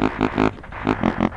C'est fini.